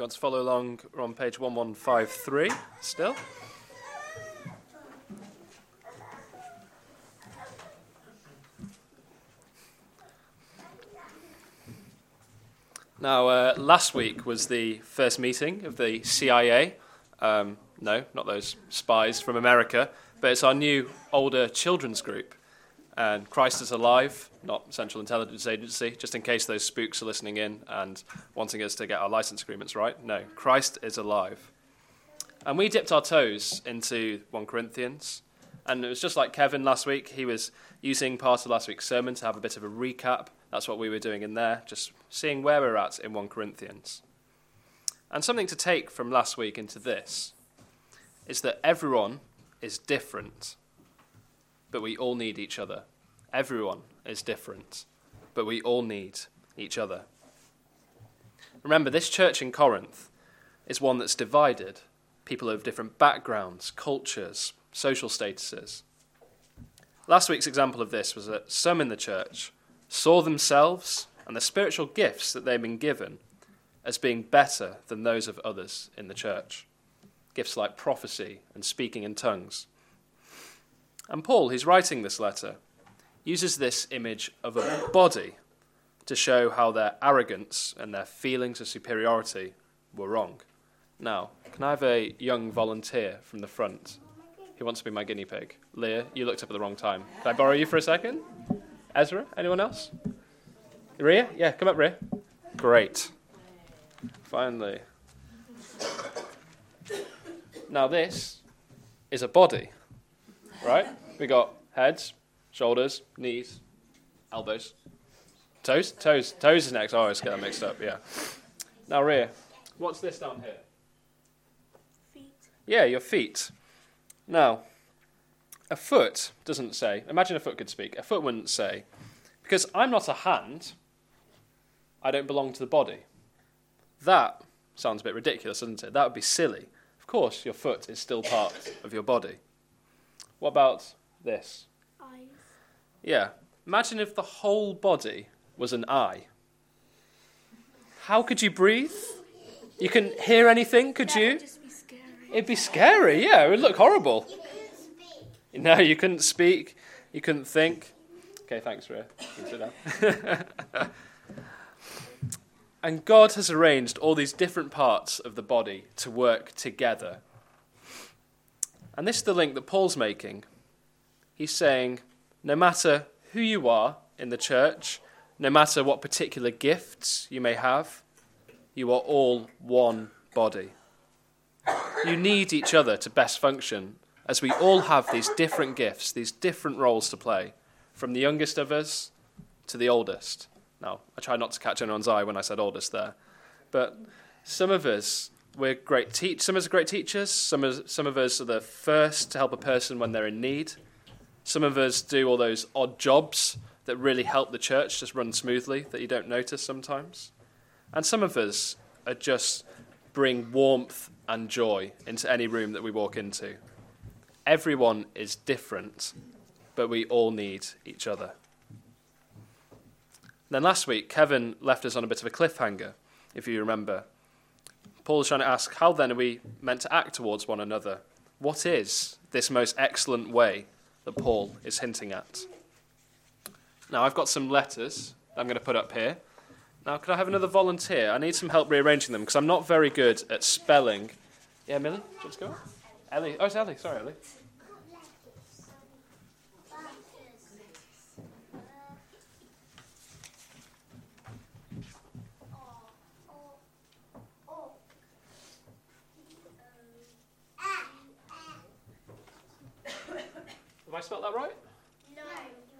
you want to follow along, we're on page 1153 still. Now, uh, last week was the first meeting of the CIA. Um, no, not those spies from America, but it's our new older children's group. And Christ is alive, not Central Intelligence Agency, just in case those spooks are listening in and wanting us to get our license agreements right. No, Christ is alive. And we dipped our toes into 1 Corinthians. And it was just like Kevin last week. He was using part of last week's sermon to have a bit of a recap. That's what we were doing in there, just seeing where we're at in 1 Corinthians. And something to take from last week into this is that everyone is different, but we all need each other. Everyone is different, but we all need each other. Remember, this church in Corinth is one that's divided. People of different backgrounds, cultures, social statuses. Last week's example of this was that some in the church saw themselves and the spiritual gifts that they'd been given as being better than those of others in the church. Gifts like prophecy and speaking in tongues. And Paul, who's writing this letter, uses this image of a body to show how their arrogance and their feelings of superiority were wrong. Now, can I have a young volunteer from the front who wants to be my guinea pig? Leah, you looked up at the wrong time. Can I borrow you for a second? Ezra, anyone else? Ria? Yeah, come up, Ria. Great. Finally. Now, this is a body, right? We got heads, shoulders, knees, elbows, toes. Toes. Toes is next. Oh, I always get that mixed up. Yeah. Now, Ria. what's this down here? Feet. Yeah, your feet. Now, a foot doesn't say. Imagine a foot could speak. A foot wouldn't say, because I'm not a hand. I don't belong to the body. That sounds a bit ridiculous, doesn't it? That would be silly. Of course, your foot is still part of your body. What about this? Eyes. Yeah. Imagine if the whole body was an eye. How could you breathe? You couldn't hear anything, could That you? would just be scary. It'd be scary, yeah. It would look horrible. You no, you couldn't speak. You couldn't think. Okay, thanks, Ria. You sit down. and God has arranged all these different parts of the body to work together. And this is the link that Paul's making. He's saying, no matter who you are in the church, no matter what particular gifts you may have, you are all one body. You need each other to best function, as we all have these different gifts, these different roles to play, from the youngest of us to the oldest. Now, I tried not to catch anyone's eye when I said oldest there, but some of us we're great teach. Some of us are great teachers. Some of some of us are the first to help a person when they're in need. Some of us do all those odd jobs that really help the church just run smoothly that you don't notice sometimes. And some of us are just bring warmth and joy into any room that we walk into. Everyone is different, but we all need each other. Then last week, Kevin left us on a bit of a cliffhanger, if you remember. Paul is trying to ask, how then are we meant to act towards one another? What is this most excellent way that Paul is hinting at? Now, I've got some letters that I'm going to put up here. Now, could I have another volunteer? I need some help rearranging them because I'm not very good at spelling. Yeah, Millie, do you want to go? Ellie. Oh, it's Ellie. Sorry, Ellie. I spelled that right? No.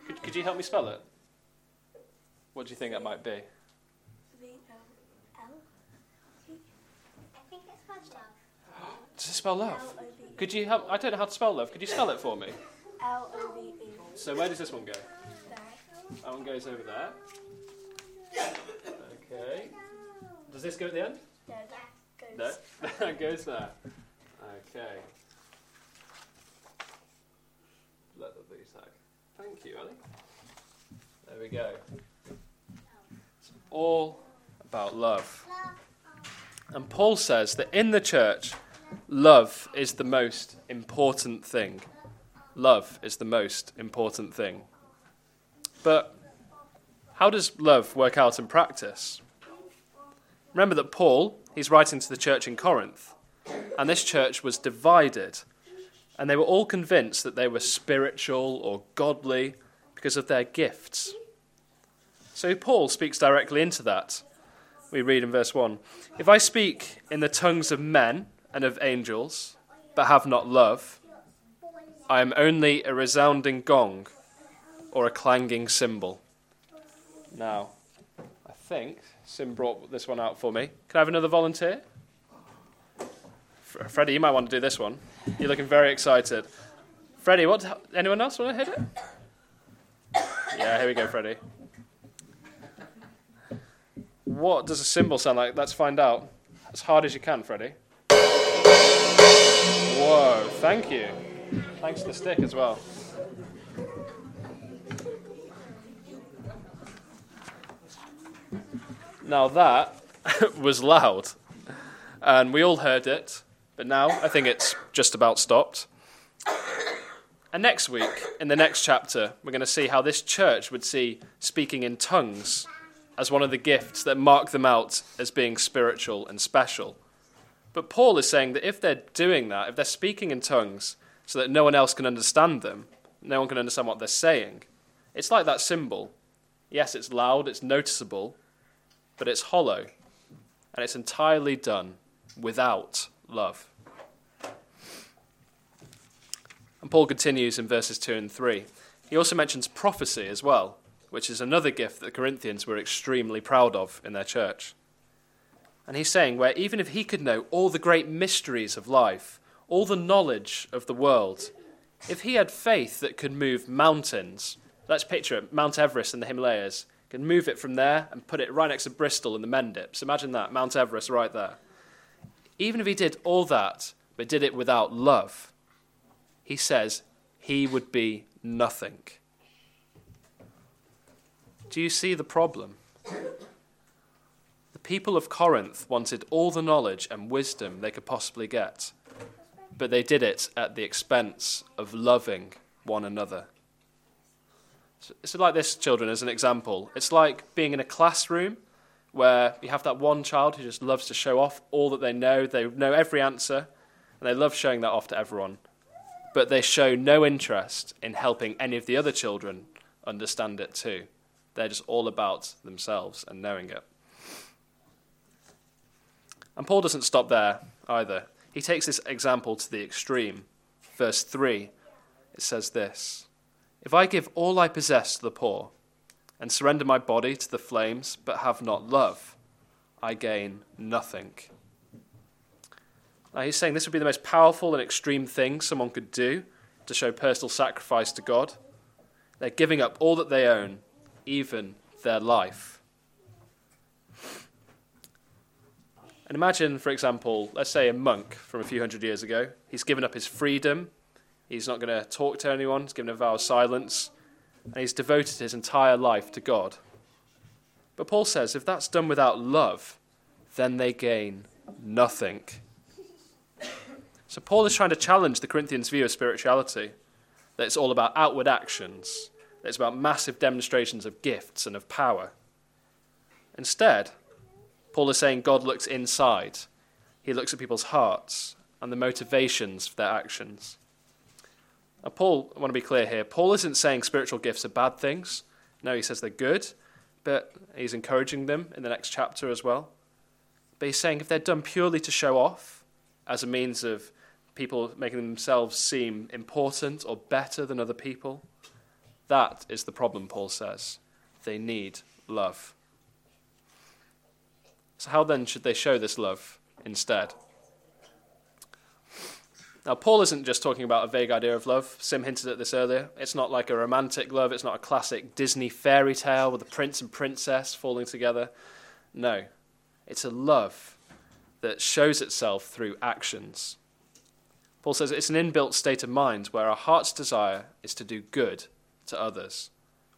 Could, could you help me spell it? What do you think that might be? V L L. I think it's called love. Does it spell love? L O V E. Could you help? I don't know how to spell love. Could you spell it for me? L O V E. So where does this one go? There. That one goes over there. Okay. Does this go at the end? No, that No. goes. that goes there. Okay. Thank you, Ellie. There we go. It's all about love. And Paul says that in the church, love is the most important thing. Love is the most important thing. But how does love work out in practice? Remember that Paul, he's writing to the church in Corinth, and this church was divided, and they were all convinced that they were spiritual or godly because of their gifts. So Paul speaks directly into that. We read in verse 1 If I speak in the tongues of men and of angels, but have not love, I am only a resounding gong or a clanging cymbal. Now, I think Sim brought this one out for me. Can I have another volunteer? Freddie, you might want to do this one. You're looking very excited. Freddie, what? Anyone else want to hit it? Yeah, here we go, Freddie. What does a cymbal sound like? Let's find out. As hard as you can, Freddie. Whoa, thank you. Thanks to the stick as well. Now that was loud, and we all heard it, but now I think it's just about stopped. And next week, in the next chapter, we're going to see how this church would see speaking in tongues as one of the gifts that mark them out as being spiritual and special. But Paul is saying that if they're doing that, if they're speaking in tongues so that no one else can understand them, no one can understand what they're saying, it's like that cymbal. Yes, it's loud, it's noticeable, but it's hollow, and it's entirely done without love. And Paul continues in verses 2 and 3. He also mentions prophecy as well, which is another gift that the Corinthians were extremely proud of in their church. And he's saying, where even if he could know all the great mysteries of life, all the knowledge of the world, if he had faith that could move mountains, let's picture it Mount Everest in the Himalayas, can move it from there and put it right next to Bristol in the Mendips. Imagine that, Mount Everest right there. Even if he did all that, but did it without love, he says he would be nothing. Do you see the problem? The people of Corinth wanted all the knowledge and wisdom they could possibly get, but they did it at the expense of loving one another. It's like this, children, as an example. It's like being in a classroom where you have that one child who just loves to show off all that they know. They know every answer, and they love showing that off to everyone. But they show no interest in helping any of the other children understand it too. They're just all about themselves and knowing it. And Paul doesn't stop there either. He takes this example to the extreme. Verse 3, it says this if I give all I possess to the poor and surrender my body to the flames but have not love, I gain nothing. Now he's saying this would be the most powerful and extreme thing someone could do to show personal sacrifice to God. They're giving up all that they own, even their life. And imagine, for example, let's say a monk from a few hundred years ago. He's given up his freedom, He's not going to talk to anyone. He's given a vow of silence. And he's devoted his entire life to God. But Paul says if that's done without love, then they gain nothing. So Paul is trying to challenge the Corinthians' view of spirituality that it's all about outward actions, that it's about massive demonstrations of gifts and of power. Instead, Paul is saying God looks inside, he looks at people's hearts and the motivations for their actions. Now, Paul, I want to be clear here. Paul isn't saying spiritual gifts are bad things. No, he says they're good, but he's encouraging them in the next chapter as well. But he's saying if they're done purely to show off, as a means of people making themselves seem important or better than other people, that is the problem, Paul says. They need love. So, how then should they show this love instead? Now, Paul isn't just talking about a vague idea of love. Sim hinted at this earlier. It's not like a romantic love, it's not a classic Disney fairy tale with a prince and princess falling together. No, it's a love that shows itself through actions. Paul says it's an inbuilt state of mind where our heart's desire is to do good to others,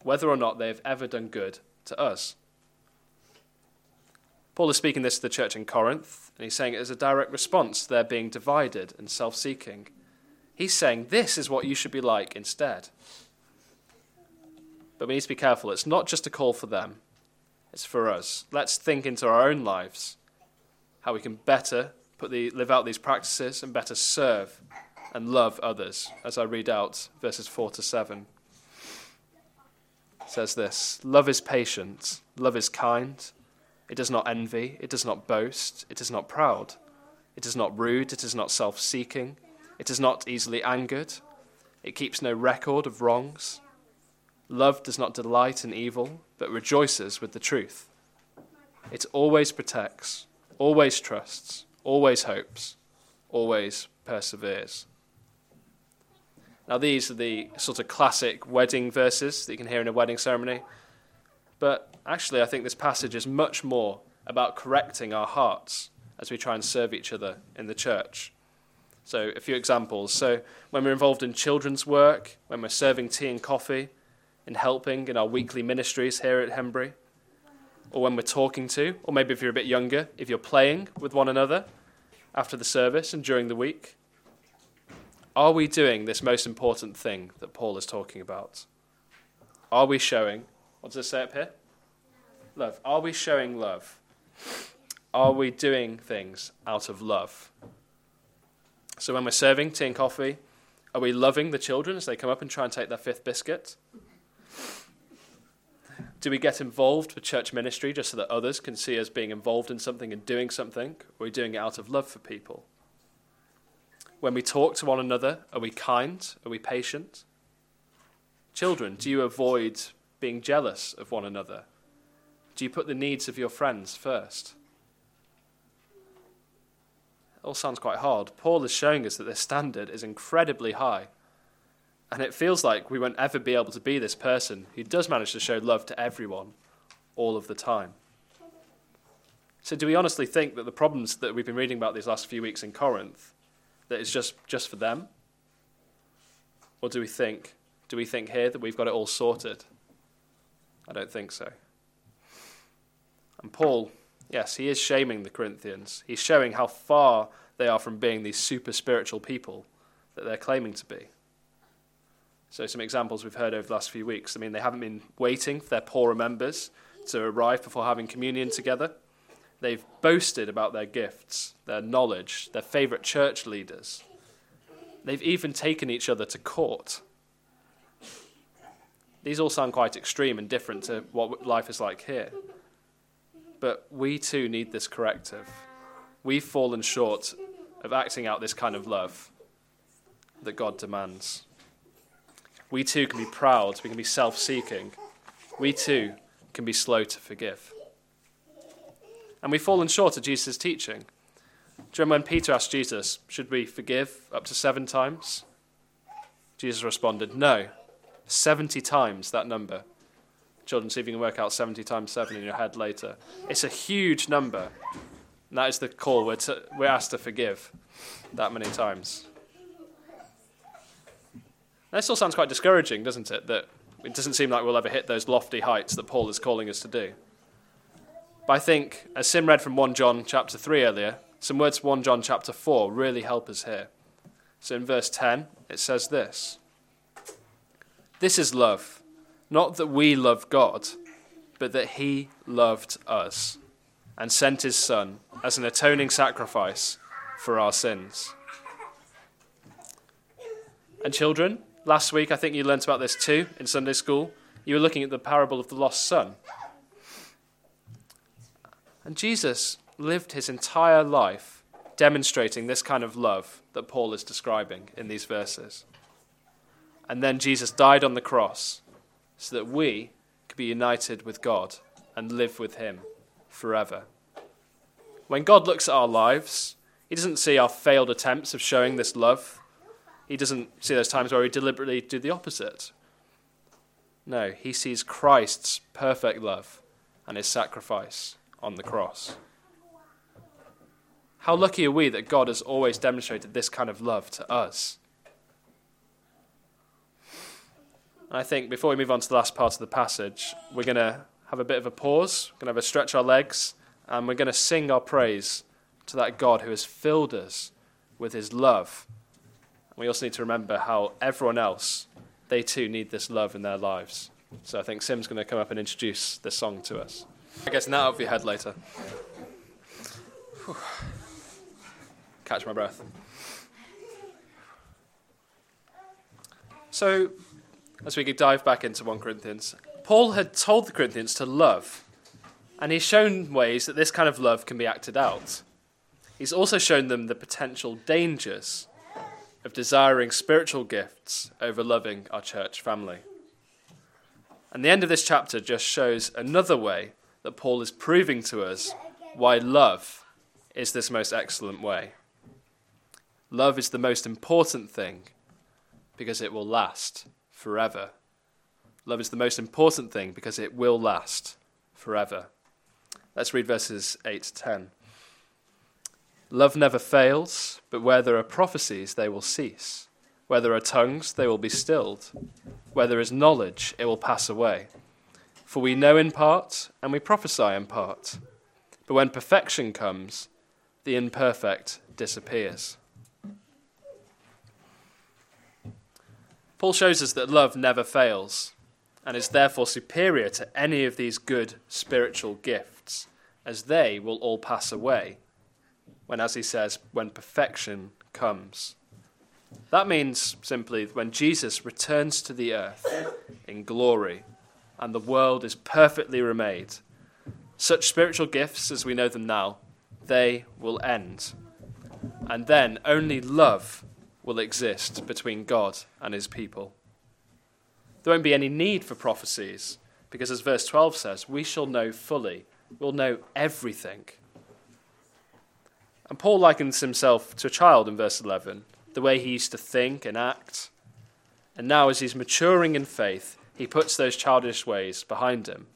whether or not they have ever done good to us. Paul is speaking this to the church in Corinth, and he's saying it as a direct response to their being divided and self seeking. He's saying this is what you should be like instead. But we need to be careful. It's not just a call for them, it's for us. Let's think into our own lives how we can better put the, live out these practices and better serve and love others, as I read out verses 4 to 7. It says this Love is patient, love is kind. It does not envy, it does not boast, it is not proud, it is not rude, it is not self seeking, it is not easily angered, it keeps no record of wrongs. Love does not delight in evil, but rejoices with the truth. It always protects, always trusts, always hopes, always perseveres. Now, these are the sort of classic wedding verses that you can hear in a wedding ceremony. But actually, I think this passage is much more about correcting our hearts as we try and serve each other in the church. So, a few examples. So, when we're involved in children's work, when we're serving tea and coffee, in helping in our weekly ministries here at Hembury, or when we're talking to, or maybe if you're a bit younger, if you're playing with one another after the service and during the week, are we doing this most important thing that Paul is talking about? Are we showing, what does it say up here? Love. Are we showing love? Are we doing things out of love? So when we're serving tea and coffee, are we loving the children as they come up and try and take their fifth biscuit? Do we get involved with church ministry just so that others can see us being involved in something and doing something? Or are we doing it out of love for people? When we talk to one another, are we kind? Are we patient? Children, do you avoid being jealous of one another? Do you put the needs of your friends first? It all sounds quite hard. Paul is showing us that this standard is incredibly high. And it feels like we won't ever be able to be this person who does manage to show love to everyone all of the time. So, do we honestly think that the problems that we've been reading about these last few weeks in Corinth, that it's just, just for them? Or do we think, do we think here that we've got it all sorted? I don't think so. And Paul, yes, he is shaming the Corinthians. He's showing how far they are from being these super spiritual people that they're claiming to be. So, some examples we've heard over the last few weeks. I mean, they haven't been waiting for their poorer members to arrive before having communion together. They've boasted about their gifts, their knowledge, their favourite church leaders. They've even taken each other to court. These all sound quite extreme and different to what life is like here. But we too need this corrective. We've fallen short of acting out this kind of love that God demands. We too can be proud, we can be self seeking. We too can be slow to forgive. And we've fallen short of Jesus' teaching. Do you remember when Peter asked Jesus, Should we forgive up to seven times? Jesus responded, No, 70 times that number. Children, see if you can work out 70 times 7 in your head later. It's a huge number. And that is the call. We're, to, we're asked to forgive that many times. That still sounds quite discouraging, doesn't it? That it doesn't seem like we'll ever hit those lofty heights that Paul is calling us to do. But I think, as Sim read from 1 John chapter 3 earlier, some words from 1 John chapter 4 really help us here. So in verse 10, it says this This is love, not that we love God, but that He loved us and sent His Son as an atoning sacrifice for our sins. And children, Last week, I think you learnt about this too in Sunday school. You were looking at the parable of the lost son. And Jesus lived his entire life demonstrating this kind of love that Paul is describing in these verses. And then Jesus died on the cross so that we could be united with God and live with him forever. When God looks at our lives, he doesn't see our failed attempts of showing this love he doesn't see those times where we deliberately do the opposite. No, he sees Christ's perfect love and his sacrifice on the cross. How lucky are we that God has always demonstrated this kind of love to us? And I think before we move on to the last part of the passage, we're going to have a bit of a pause, we're going to have a stretch our legs, And we're going to sing our praise to that God who has filled us with his love. We also need to remember how everyone else, they too need this love in their lives. So I think Sim's going to come up and introduce this song to us. I guess now out of your head later. Whew. Catch my breath. So, as we dive back into 1 Corinthians, Paul had told the Corinthians to love, and he's shown ways that this kind of love can be acted out. He's also shown them the potential dangers of desiring spiritual gifts over loving our church family. And the end of this chapter just shows another way that Paul is proving to us why love is this most excellent way. Love is the most important thing because it will last forever. Love is the most important thing because it will last forever. Let's read verses 8 to 10. Love never fails, but where there are prophecies, they will cease. Where there are tongues, they will be stilled. Where there is knowledge, it will pass away. For we know in part, and we prophesy in part. But when perfection comes, the imperfect disappears. Paul shows us that love never fails and is therefore superior to any of these good spiritual gifts, as they will all pass away when, as he says, when perfection comes. That means simply when Jesus returns to the earth in glory and the world is perfectly remade, such spiritual gifts as we know them now, they will end. And then only love will exist between God and his people. There won't be any need for prophecies, because as verse 12 says, we shall know fully, we'll know everything. And Paul likens himself to a child in verse 11, the way he used to think and act. And now, as he's maturing in faith, he puts those childish ways behind him.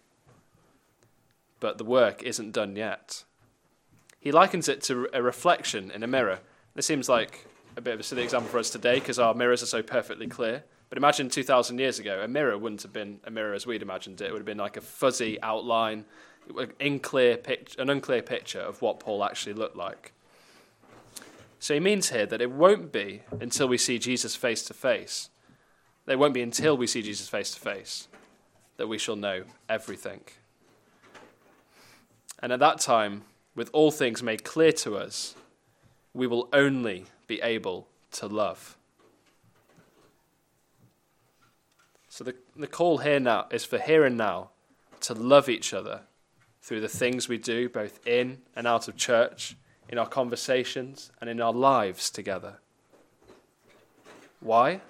But the work isn't done yet. He likens it to a reflection in a mirror. This seems like a bit of a silly example for us today because our mirrors are so perfectly clear. But imagine 2,000 years ago, a mirror wouldn't have been a mirror as we'd imagined it. It would have been like a fuzzy outline, an unclear, picture of what Paul actually looked like. So he means here that it won't be until we see Jesus face to face. It won't be until we see Jesus face to face that we shall know everything. And at that time, with all things made clear to us, we will only be able to love. So the, the call here now is for here and now to love each other through the things we do, both in and out of church, in our conversations, and in our lives together. Why?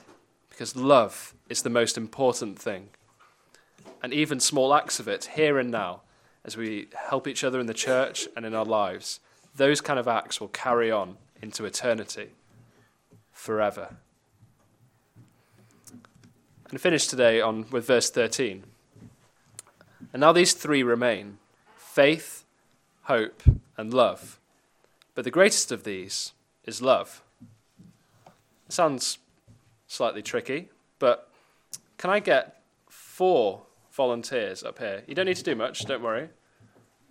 Because love is the most important thing. And even small acts of it, here and now, as we help each other in the church and in our lives, those kind of acts will carry on into eternity forever. And finish today on with verse 13. And now these three remain faith, hope, and love. But the greatest of these is love. It sounds slightly tricky, but can I get four volunteers up here? You don't need to do much, don't worry.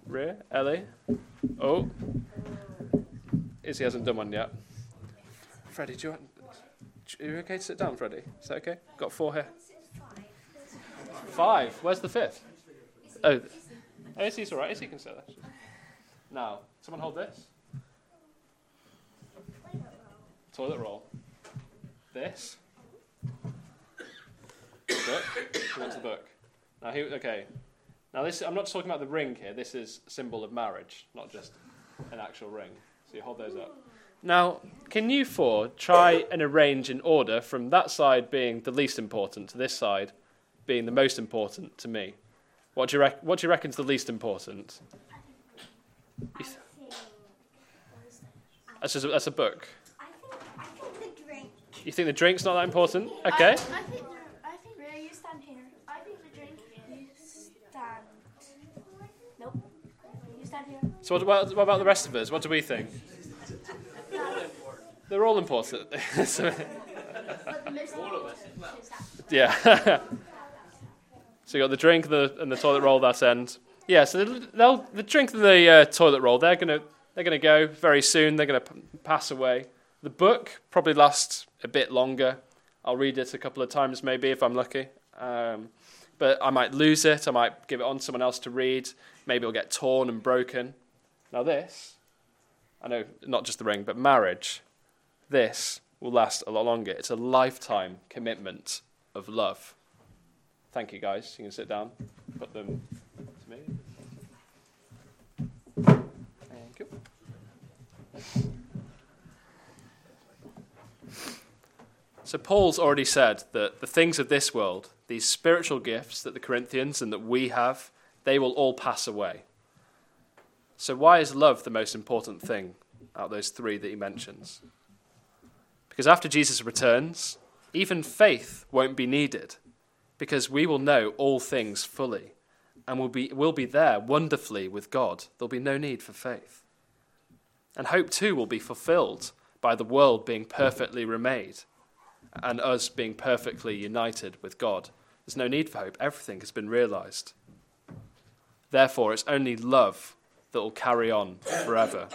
Rhea, Ellie. Oh. Izzy hasn't done one yet. Freddie, do you want. Are you okay to sit down, Freddie? Is that okay? Got four here. Five. Where's the fifth? Oh, oh Izzy's all right. Izzy can sit there. Now, someone hold this. Toilet roll. This. Book. Wants a book? Now, who, okay. Now, this I'm not talking about the ring here. This is symbol of marriage, not just an actual ring. So you hold those up. Now, can you four try and arrange in order from that side being the least important to this side being the most important to me? What do you, rec- what do you reckon is the least important? Th- that's, just a, that's a book. I think, I think the drink. You think the drink's not that important? Okay. I, I think, I think, Rhea, you stand here. I think the drink, you stand. Nope. You stand here. So what about, what about the rest of us? What do we think? They're all important. So- But the most important is that. yeah. so you got the drink the, and the toilet roll that end. Yeah, so they'll, they'll the drink and the uh, toilet roll. They're gonna they're gonna go very soon. They're gonna p- pass away. The book probably lasts a bit longer. I'll read it a couple of times maybe if I'm lucky. Um, but I might lose it. I might give it on to someone else to read. Maybe it'll get torn and broken. Now this, I know not just the ring, but marriage. This will last a lot longer. It's a lifetime commitment of love. Thank you, guys. You can sit down. Put them to me. Thank you. So, Paul's already said that the things of this world, these spiritual gifts that the Corinthians and that we have, they will all pass away. So, why is love the most important thing out of those three that he mentions? Because after Jesus returns, even faith won't be needed, because we will know all things fully and will be, will be there wonderfully with God. There'll be no need for faith. And hope too will be fulfilled by the world being perfectly remade and us being perfectly united with God. There's no need for hope. Everything has been realized. Therefore, it's only love that will carry on forever.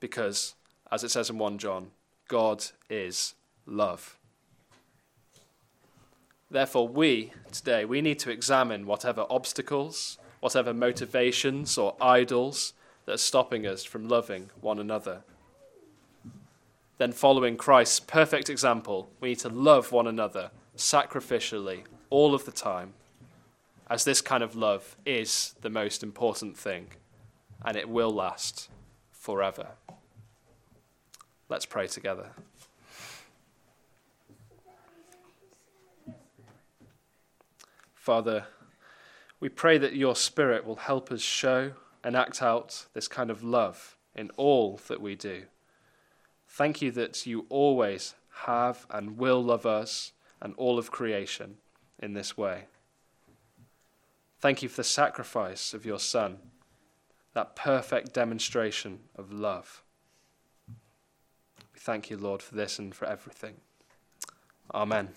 Because, as it says in 1 John, God is love. Therefore, we today, we need to examine whatever obstacles, whatever motivations or idols that are stopping us from loving one another. Then, following Christ's perfect example, we need to love one another sacrificially all of the time, as this kind of love is the most important thing, and it will last forever. Let's pray together. Father, we pray that your Spirit will help us show and act out this kind of love in all that we do. Thank you that you always have and will love us and all of creation in this way. Thank you for the sacrifice of your Son, that perfect demonstration of love. We thank you, Lord, for this and for everything. Amen.